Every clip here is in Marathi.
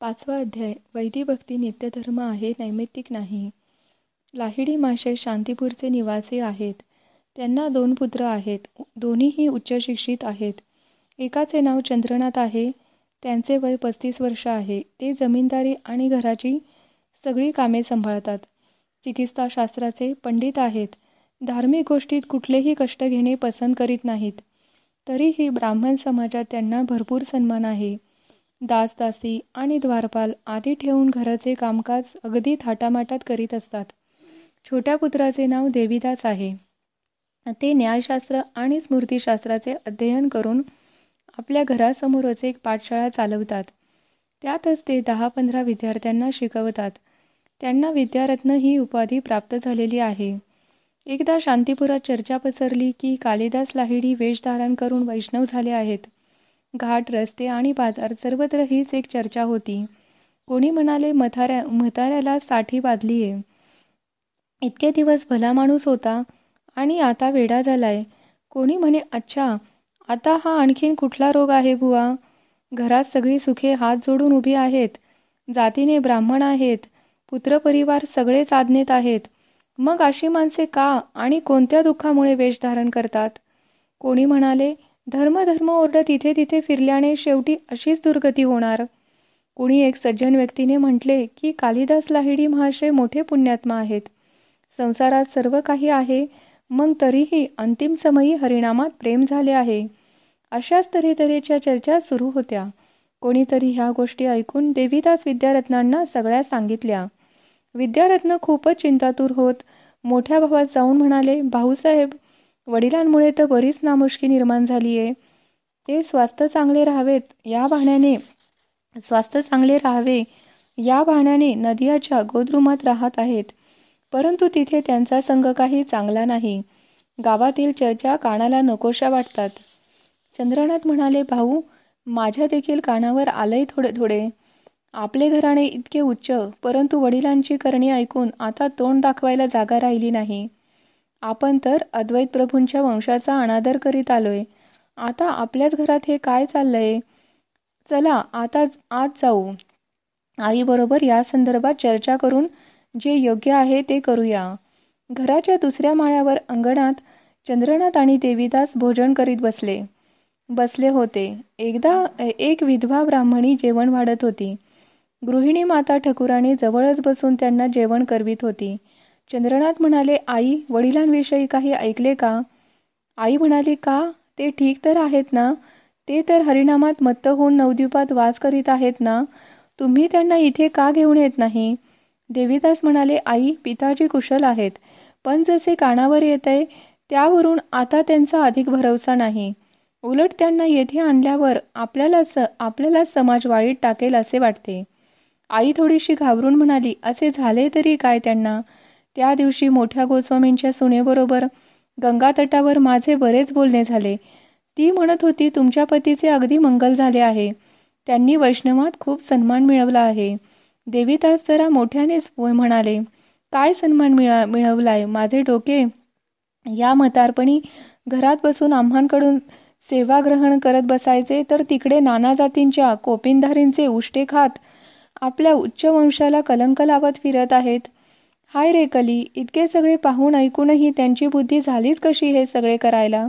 पाचवा अध्याय वैदिभक्ती नित्यधर्म आहे नैमित्तिक नाही. लाहिडी माशे शांतीपूरचे निवासी आहेत. त्यांना दोन पुत्र आहेत. दोन्हीही उच्च शिक्षित आहेत. एकाचे नाव चंद्रनाथ आहे. त्यांचे वय पस्तीस वर्ष आहे. ते जमीनदारी आणि घराची सगळी कामे सांभाळतात. चिकित्साशास्त्राचे पंडित आहेत. धार्मिक गोष्टीत कुठलेही कष्ट घेणे पसंत करीत नाहीत. तरीही ब्राह्मण समाजात त्यांना भरपूर सन्मान आहे. दासदासी आणि द्वारपाल आदी ठेवून घराचे कामकाज अगदी थाटामाटात करीत असतात. छोट्या पुत्राचे नाव देवीदास आहे. ते न्यायशास्त्र आणि स्मृतीशास्त्राचे अध्ययन करून आपल्या घरासमोरच एक पाठशाळा चालवतात. त्यातच ते दहा पंधरा विद्यार्थ्यांना शिकवतात. त्यांना विद्यारत्न ही उपाधी प्राप्त झालेली आहे. एकदा शांतीपुरात चर्चा पसरली की कालिदास लाहिडी वेश धारण करून वैष्णव झाले आहेत. घाट रस्ते आणि बाजार सर्वत्र हीच एक चर्चा होती. कोणी म्हणाले मथाऱ्या म्हाताऱ्याला साठी बांधली आहे इतके दिवस भला माणूस होता आणि आता वेडा झालाय. कोणी म्हणे अच्छा आता हा आणखीन कुठला रोग आहे बुवा? घरात सगळी सुखे हात जोडून उभी आहेत. जातीने ब्राह्मण आहेत. पुत्रपरिवार सगळे साधनेत आहेत. मग अशी माणसे का आणि कोणत्या दुःखामुळे वेश धारण करतात? कोणी म्हणाले धर्म धर्म ओरडत इथे तिथे फिरल्याने शेवटी अशीच दुर्गती होणार. कुणी एक सज्जन व्यक्तीने म्हटले की कालिदास लाहिडी महाशय मोठे पुण्यात्मा आहेत. संसारात सर्व काही आहे मग तरीही अंतिम समयी हरिणामात प्रेम झाले आहे. अशाच तऱ्हे तऱ्हेच्या चर्चा सुरू होत्या. कोणीतरी ह्या गोष्टी ऐकून देवीदास विद्यारत्नांना सगळ्या सांगितल्या. विद्यारत्न खूपच चिंतातूर होत मोठ्या भावात जाऊन म्हणाले भाऊसाहेब वडिलांमुळे तर बरीच नामुष्की निर्माण झाली आहे ते स्वास्थ्य चांगले राहावेत या बहाण्याने स्वास्थ्य चांगले राहावे या बहाण्याने नदियाच्या गोद्रुमात राहत आहेत. परंतु तिथे त्यांचा संघ काही चांगला नाही. गावातील चर्चा कानाला नकोशा वाटतात. चंद्रनाथ म्हणाले भाऊ माझ्या देखील कानावर आलंय थोडे थोडे. आपले घराणे इतके उच्च परंतु वडिलांची करणी ऐकून आता तोंड दाखवायला जागा राहिली नाही. आपण तर अद्वैत प्रभूंच्या वंशाचा अनादर करीत आलोय. आता आपल्याच घरात हे काय चाललंय? चला आता आज जाऊ. आईबरोबर या संदर्भात चर्चा करून जे योग्य आहे ते करूया. घराच्या दुसऱ्या माळ्यावर अंगणात चंद्रनाथ आणि देवीदास भोजन करीत बसले. बसले होते. एकदा एक विधवा ब्राह्मणी जेवण वाढत होती. गृहिणी माता ठकुराने जवळच बसून त्यांना जेवण करवित होती. चंद्रनाथ म्हणाले आई वडिलांविषयी काही ऐकले का? आई म्हणाली का? ते ठीक तर आहेत ना? ते तर हरिनामात मत्त होऊन नवद्वीपात वास करीत आहेत ना? तुम्ही त्यांना इथे का घेऊन येत नाही? देवीदास म्हणाले आई पिताजी कुशल आहेत. पण जसे कानावर येत आहे त्यावरून आता त्यांचा अधिक भरवसा नाही. उलट त्यांना येथे आणल्यावर आपल्याला स आपल्याला समाज वाळीत टाकेल असे वाटते. आई थोडीशी घाबरून म्हणाली असे झाले तरी काय त्यांना? त्या दिवशी मोठ्या गोस्वामींच्या सुनेबरोबर गंगा तटावर माझे बरेच बोलणे झाले. ती म्हणत होती तुमच्या पतीचे अगदी मंगल झाले आहे. त्यांनी वैष्णवात खूप सन्मान मिळवला आहे. देवीदास जरा मोठ्यानेच म्हणाले काय सन्मान मिळा मिळवलाय? माझे डोके या मतारपणी घरात बसून आम्हांकडून सेवा ग्रहण करत बसायचे तर तिकडे नाना जातींच्या कोपिनधारींचे उष्टे खात आपल्या उच्च वंशाला कलंक लावत फिरत आहेत. हाय रे कली इतके सगळे पाहून ऐकूनही त्यांची बुद्धी झालीच कशी हे सगळे करायला?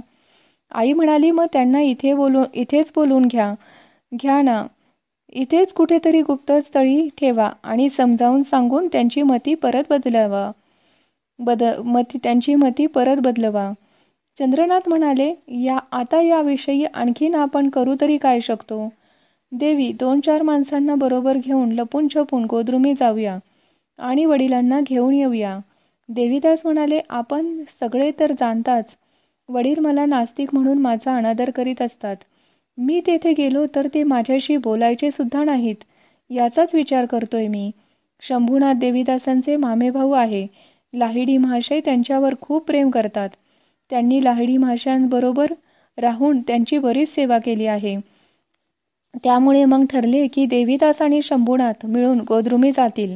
आई म्हणाली मग त्यांना इथे बोलून इथेच बोलून घ्या. घ्या ना. इथेच कुठेतरी गुप्तस्थळी ठेवा आणि समजावून सांगून त्यांची मती परत बदलावा. बद मती त्यांची मती परत बदलवा. चंद्रनाथ म्हणाले या आता याविषयी आणखीन आपण करू तरी काय शकतो? देवी दोन चार माणसांना बरोबर घेऊन लपून छपून गोद्रुमी जाऊया. आणि वडिलांना घेऊन येऊया. देवीदास म्हणाले आपण सगळे तर जाणताच. वडील मला नास्तिक म्हणून माझा अनादर करीत असतात. मी तेथे गेलो तर ते माझ्याशी बोलायचे सुद्धा नाहीत. याचाच विचार करतोय मी. शंभूनाथ देवीदासांचे मामेभाऊ आहे. लाहिडी महाशय त्यांच्यावर खूप प्रेम करतात. त्यांनी लाहिडी महाशयांबरोबर राहून त्यांची बरीच सेवा केली आहे. त्यामुळे मग ठरले की देवीदास आणि शंभूनाथ मिळून गोद्रुमी जातील.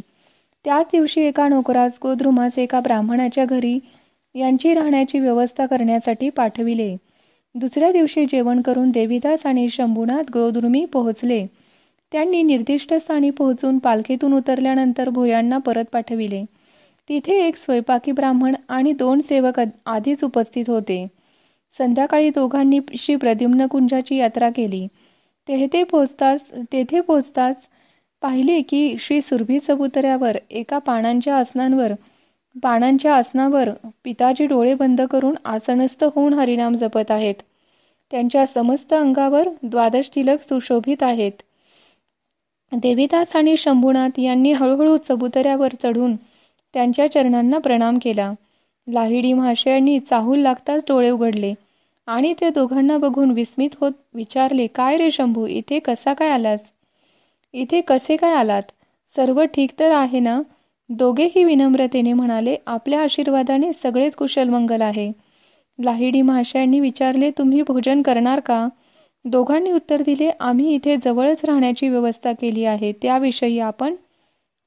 त्याच दिवशी एका नोकरास गोद्रुमास एका ब्राह्मणाच्या घरी यांची राहण्याची व्यवस्था करण्यासाठी पाठविले. दुसऱ्या दिवशी जेवण करून देवीदास आणि शंभूनाथ गोद्रुमी पोहोचले. त्यांनी निर्दिष्ट स्थानी पोहोचून पालखीतून उतरल्यानंतर भोयांना परत पाठविले. तिथे एक स्वयंपाकी ब्राह्मण आणि दोन सेवक आधीच उपस्थित होते. संध्याकाळी दोघांनी श्री प्रद्युम्न कुंजाची यात्रा केली. तेथे पोहोचताच तेथे पोहोचताच पाहिले की श्री सुरभी चबुतऱ्यावर एका पानांच्या आसनांवर पानांच्या आसनावर पिताजी डोळे बंद करून आसनस्थ होऊन हरिनाम जपत आहेत. त्यांच्या समस्त अंगावर द्वादश तिलक सुशोभित आहेत. देवीदास आणि शंभूनाथ यांनी हळूहळू चबुतऱ्यावर चढून त्यांच्या चरणांना प्रणाम केला. लाहिडी महाशयांनी चाहूल लागताच डोळे उघडले आणि ते दोघांना बघून विस्मित होत विचारले काय रे शंभू इथे कसा काय आलास? इथे कसे काय आलात? सर्व ठीक तर आहे ना? दोघेही विनम्रतेने म्हणाले आपल्या आशीर्वादाने सगळेच कुशल मंगल आहे. लाहिडी महाशयांनी विचारले तुम्ही भोजन करणार का? दोघांनी उत्तर दिले आम्ही इथे जवळच राहण्याची व्यवस्था केली आहे त्याविषयी आपण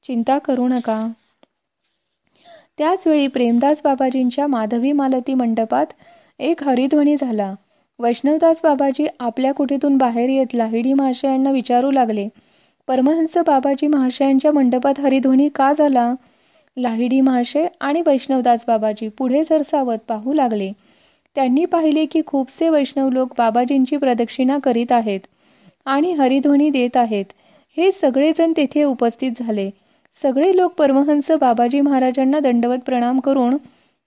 चिंता करू नका. त्याचवेळी प्रेमदास बाबाजींच्या माधवी मालती मंडपात एक हरिध्वनी झाला. वैष्णवदास बाबाजी आपल्या कुठेतून बाहेर येत लाहिडी महाशयांना विचारू लागले. परमहंस बाबाजी महाशयांच्या मंडपात हरिध्वनी का झाला? लाहिडी महाशय आणि वैष्णवदास बाबाजी पुढे सरसावत पाहू लागले. त्यांनी पाहिले की खूपसे वैष्णव लोक बाबाजींची प्रदक्षिणा करीत आहेत आणि हरिध्वनी देत आहेत. हे सगळेजण तेथे उपस्थित झाले. सगळे लोक परमहंस बाबाजी महाराजांना दंडवत प्रणाम करून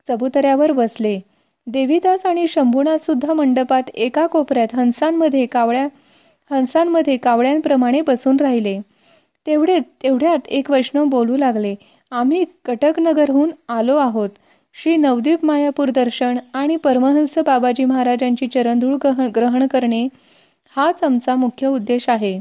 चबुतऱ्यावर बसले. देवीदास आणि शंभूनाथ सुद्धा मंडपात एका कोपऱ्यात हंसांमध्ये कावळ्या हंसांमध्ये कावळ्यांप्रमाणे बसून राहिले. तेवढे तेवढ्यात एक वैष्णव बोलू लागले आम्ही कटकनगरहून आलो आहोत. श्री नवदीप मायापूर दर्शन आणि परमहंस बाबाजी महाराजांची चरणधूळ ग्रहण करणे हाच आमचा मुख्य उद्देश आहे.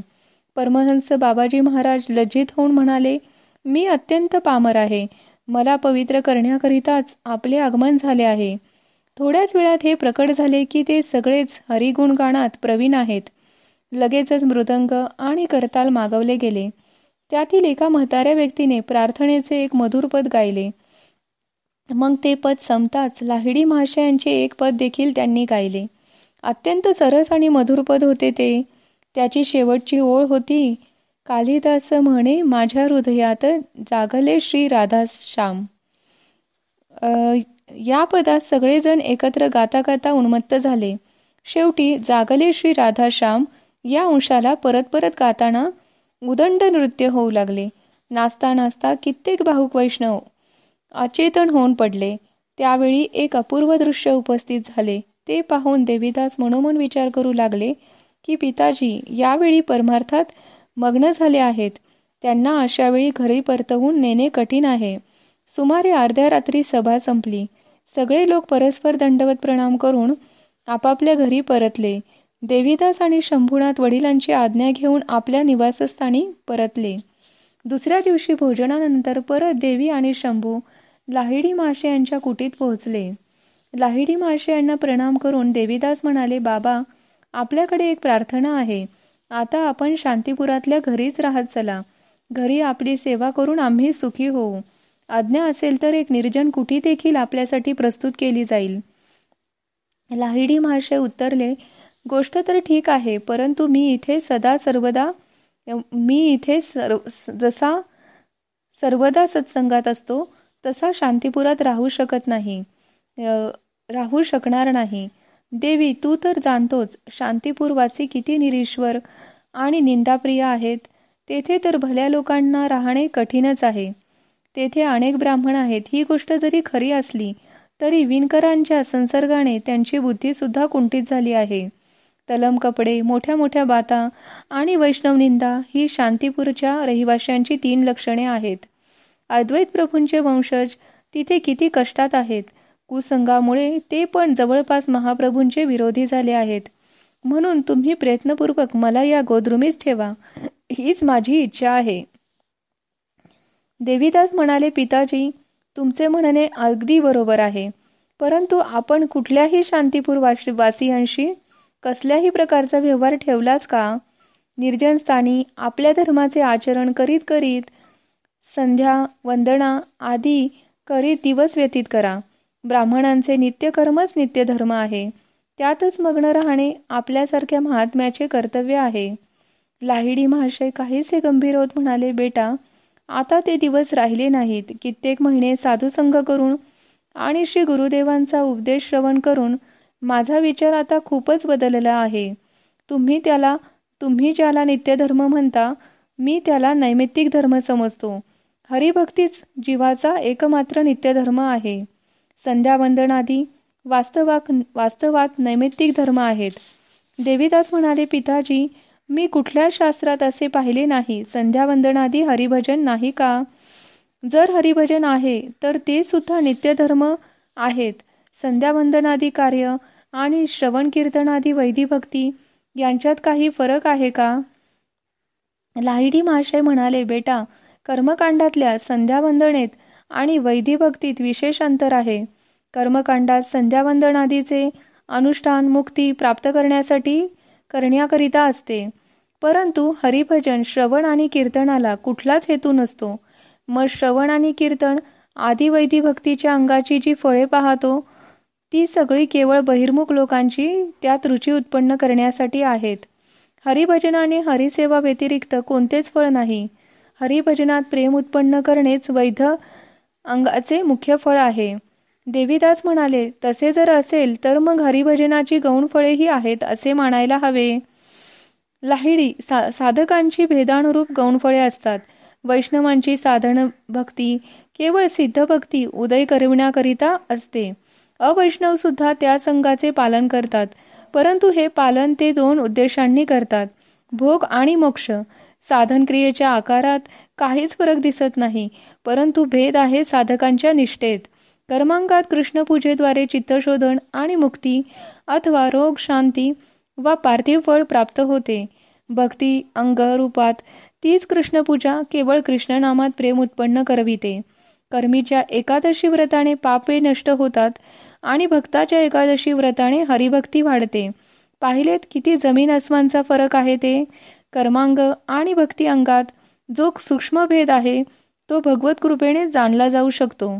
परमहंस बाबाजी महाराज लज्जित होऊन म्हणाले मी अत्यंत पामर आहे. मला पवित्र करण्याकरिताच आपले आगमन झाले आहे. थोड्याच वेळात हे प्रकट झाले की ते सगळेच हरिगुणगाणात प्रवीण आहेत. लगेचच मृदंग आणि करताल मागवले गेले. त्यातील एका म्हाताऱ्या व्यक्तीने प्रार्थनेचे एक मधुर पद गायले. मग ते पद संपताच लाहिडी महाशयांचे एक पद देखील त्यांनी गायले. अत्यंत सरस आणि मधुर पद होते ते. त्याची शेवटची ओळ होती कालिदास म्हणे माझ्या हृदयात जागले श्री राधा श्याम. या पदात सगळेजण एकत्र गाता गाता उन्मत्त झाले. शेवटी जागले श्री राधाश्याम या अंशाला परत परत गाताना उदंड नृत्य होऊ लागले. नाचता नाचता कित्येक भाऊक वैष्णव अचेतन होऊन पडले. त्यावेळी एक अपूर्व दृश्य उपस्थित झाले. ते पाहून देवीदास मनोमन विचार करू लागले की पिताजी यावेळी परमार्थात मग्न झाले आहेत. त्यांना अशावेळी घरी परतवून नेणे कठीण आहे. सुमारे अर्ध्या रात्री सभा संपली. सगळे लोक परस्पर दंडवत प्रणाम करून आपापल्या घरी परतले. देवीदास आणि शंभूनाथ वडिलांची आज्ञा घेऊन आपल्या निवासस्थानी परतले. दुसऱ्या दिवशी भोजनानंतर परत देवी आणि शंभू लाहिडी माशे यांच्या कुटीत पोहोचले. लाहिडी माशे यांना प्रणाम करून देवीदास म्हणाले बाबा आपल्याकडे एक प्रार्थना आहे. आता आपण शांतीपुरातल्या घरीच राहत चला. घरी आपली सेवा करून आम्ही सुखी होऊ. आज्ञा असेल तर एक निर्जन कुठी देखील आपल्यासाठी प्रस्तुत केली जाईल. लाहिडी महाशय उत्तरले गोष्ट तर ठीक आहे परंतु मी इथे सदा सर्वदा मी इथे सर्व जसा सर्वदा सत्संगात असतो तसा शांतीपुरात राहू शकत नाही राहू शकणार नाही. देवी तू तर जाणतोच शांतीपूरवासी किती निरीश्वर आणि निंदाप्रिय आहेत. तेथे तर भल्या लोकांना राहणे कठीणच आहे. तेथे अनेक ब्राह्मण आहेत. ही गोष्ट जरी खरी असली तरी विणकरांच्या संसर्गाने त्यांची बुद्धीसुद्धा कुंठित झाली आहे. तलम कपडे मोठ्या मोठ्या बाता आणि वैष्णव निंदा ही शांतीपूरच्या रहिवाशांची तीन लक्षणे आहेत. अद्वैत प्रभूंचे वंशज तिथे किती कष्टात आहेत. कुसंगामुळे ते पण जवळपास महाप्रभूंचे विरोधी झाले आहेत. म्हणून तुम्ही प्रयत्नपूर्वक मला या गोद्रुमीच ठेवा. हीच माझी इच्छा आहे. देवीदास म्हणाले पिताजी तुमचे म्हणणे अगदी बरोबर आहे. परंतु आपण कुठल्याही शांतीपूर वासियांशी कसल्याही प्रकारचा व्यवहार ठेवलाच का? निर्जन स्थानी आपल्या धर्माचे आचरण करीत करीत संध्या वंदना आदी करीत दिवस व्यतीत करा. ब्राह्मणांचे नित्यकर्मच नित्यधर्म आहे. त्यातच मग्न राहणे आपल्यासारख्या महात्म्याचे कर्तव्य आहे. लाहिडी महाशय काहीसे गंभीर होत म्हणाले बेटा आता ते दिवस राहिले नाहीत. कित्येक महिने साधुसंग करून आणि श्री गुरुदेवांचा उपदेश श्रवण करून माझा विचार आता खूपच बदलला आहे. तुम्ही त्याला तुम्ही ज्याला नित्यधर्म म्हणता मी त्याला नैमित्तिक धर्म समजतो. हरिभक्तीच जीवाचा एकमात्र नित्यधर्म आहे. संध्यावंदनादी वास्तवाक वास्तवात नैमित्तिक धर्म आहेत. देवीदास म्हणाले पिताजी मी कुठल्या शास्त्रात असे पाहिले नाही? संध्यावंदनादी हरिभजन नाही का? जर हरिभजन आहे तर ते सुद्धा नित्यधर्म आहेत. संध्यावंदनादी कार्य आणि श्रवण कीर्तनादी वैधीभक्ती यांच्यात काही फरक आहे का? लाहिडी महाशय म्हणाले बेटा कर्मकांडातल्या संध्यावंदनेत आणि वैधीभक्तीत विशेष अंतर आहे. कर्मकांडात संध्यावंदनादीचे अनुष्ठान मुक्ती प्राप्त करण्यासाठी करण्याकरिता असते. परंतु हरिभजन श्रवण आणि कीर्तनाला कुठलाच हेतू नसतो. मग श्रवण आणि कीर्तन आदी वैदी भक्तीच्या अंगाची जी फळे पाहतो ती सगळी केवळ बहिर्मुख लोकांची त्यात रुची उत्पन्न करण्यासाठी आहेत. हरिभजनाने हरिसेवा व्यतिरिक्त कोणतेच फळ नाही. हरिभजनात प्रेम उत्पन्न करणेच वैध अंगाचे मुख्य फळ आहे. देवीदास म्हणाले तसे जर असेल तर मग हरिभजनाची गौण फळेही आहेत असे मानायला हवे. लाहिडी सा साधकांची भेदानुरूप गौणफळे असतात. वैष्णवांची साधन भक्ती केवळ सिद्ध भक्ती उदय करविण्याकरिता असते. अवैष्णव सुद्धा त्या संघाचे पालन करतात. परंतु हे पालन ते दोन उद्देशांनी करतात. भोग आणि मोक्ष. साधन क्रियेच्या आकारात काहीच फरक दिसत नाही परंतु भेद आहे साधकांच्या निष्ठेत. कर्मांकात कृष्णपूजेद्वारे चित्तशोधन आणि मुक्ती अथवा रोग शांती वा पार्थिव फळ प्राप्त होते. भक्ती अंग रूपात तीच कृष्णपूजा केवळ कृष्णनामात प्रेम उत्पन्न करविते. कर्मीच्या एकादशी व्रताने पापे नष्ट होतात आणि भक्ताच्या एकादशी व्रताने हरिभक्ती वाढते. पाहिलेत किती जमीन अस्मानचा फरक आहे ते? कर्मांग आणि भक्ती अंगात जो सूक्ष्म भेद आहे तो भगवत कृपेने जाणला जाऊ शकतो.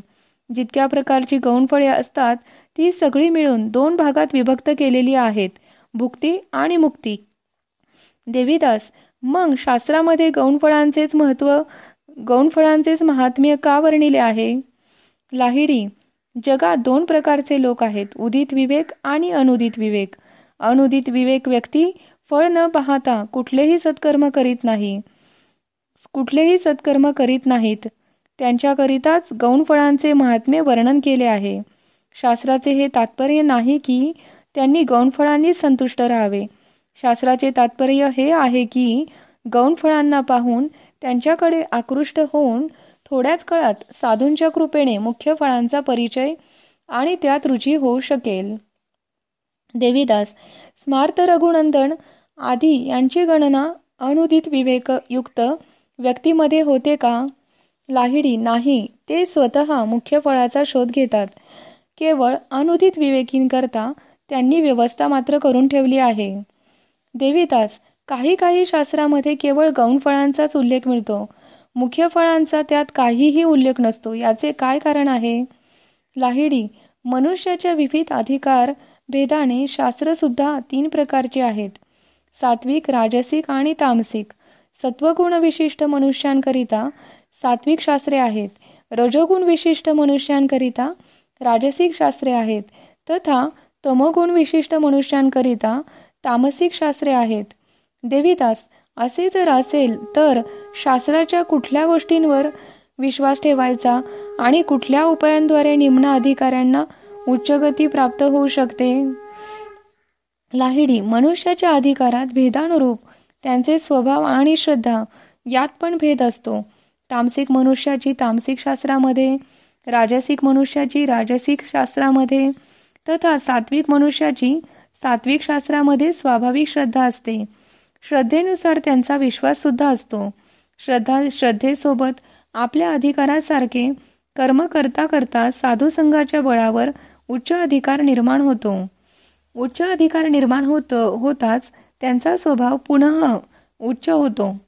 जितक्या प्रकारची गौणफळे असतात ती सगळी मिळून दोन भागात विभक्त केलेली आहेत भुक्ती आणि मुक्ती. देवीदास मग शास्त्रामध्ये गौणफळांचेच महत्त्व गौणफळांचेच महात्म्य का वर्णिले आहे? लाहिडी जगात दोन प्रकारचे लोक आहेत उदित विवेक आणि अनुदित विवेक. अनुदित विवेक व्यक्ती फळ न पाहता कुठलेही सत्कर्म करीत नाही. कुठलेही सत्कर्म करीत नाहीत. त्यांच्याकरिताच गौणफळांचे महात्म्य वर्णन केले आहे. शास्त्राचे हे तात्पर्य नाही की त्यांनी गौणफळांनी संतुष्ट राहावे. शास्त्राचे तात्पर्य हे आहे की गौणफळांना पाहून त्यांच्याकडे आकृष्ट होऊन थोड्याच काळात साधूंच्या कृपेने मुख्य फळांचा परिचय आणि त्यात रुची होऊ शकेल. देवीदास स्मार्त रघुनंदन आदी यांची गणना अनुदित विवेकयुक्त व्यक्तीमध्ये होते का? लाहिडी नाही ते स्वतः मुख्य फळाचा शोध घेतात. केवळ अनुदित विवेकींकरता त्यांनी व्यवस्था मात्र करून ठेवली आहे. देवीदास काही काही शास्त्रामध्ये केवळ गौण फळांचाच उल्लेख मिळतो. मुख्य फळांचा त्यात काहीही उल्लेख नसतो. याचे काय कारण आहे? लाहिडी मनुष्याच्या विविध अधिकार भेदाने शास्त्रसुद्धा तीन प्रकारचे आहेत. सात्विक राजसिक आणि तामसिक. सत्वगुण विशिष्ट मनुष्यांकरिता सात्विक शास्त्रे आहेत. रजोगुण विशिष्ट मनुष्यांकरिता राजसिक शास्त्रे आहेत. तथा तमगुण विशिष्ट मनुष्यांकरिता तामसिक शास्त्रे आहेत. देवीदास असे जर असेल तर शास्त्राच्या कुठल्या गोष्टींवर विश्वास ठेवायचा आणि कुठल्या उपायांद्वारे निम्न अधिकाऱ्यांना उच्चगती प्राप्त होऊ शकते? लाहिडी मनुष्याच्या अधिकारात भेदानुरूप त्यांचे स्वभाव आणि श्रद्धा यात पण भेद असतो. तामसिक मनुष्याची तामसिक शास्त्रामध्ये राजसिक मनुष्याची राजसिक शास्त्रामध्ये तथा सात्विक मनुष्याची सात्विक शास्त्रामध्ये स्वाभाविक श्रद्धा असते. श्रद्धेनुसार त्यांचा विश्वास सुद्धा असतो. श्रद्धा श्रद्धेसोबत आपल्या अधिकारासारखे कर्म करता करता साधू संघाच्या बळावर उच्च अधिकार निर्माण होतो. उच्च अधिकार निर्माण होत होताच त्यांचा स्वभाव पुन्हा उच्च होतो.